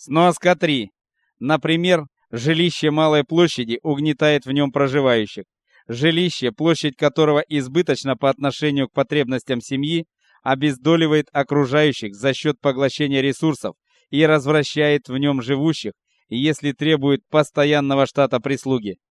Сноска 3. Например, жилище малой площади угнетает в нем проживающих. Жилище, площадь которого избыточна по отношению к потребностям семьи, обездоливает окружающих за счет поглощения ресурсов и развращает в нем живущих, если требует постоянного штата прислуги.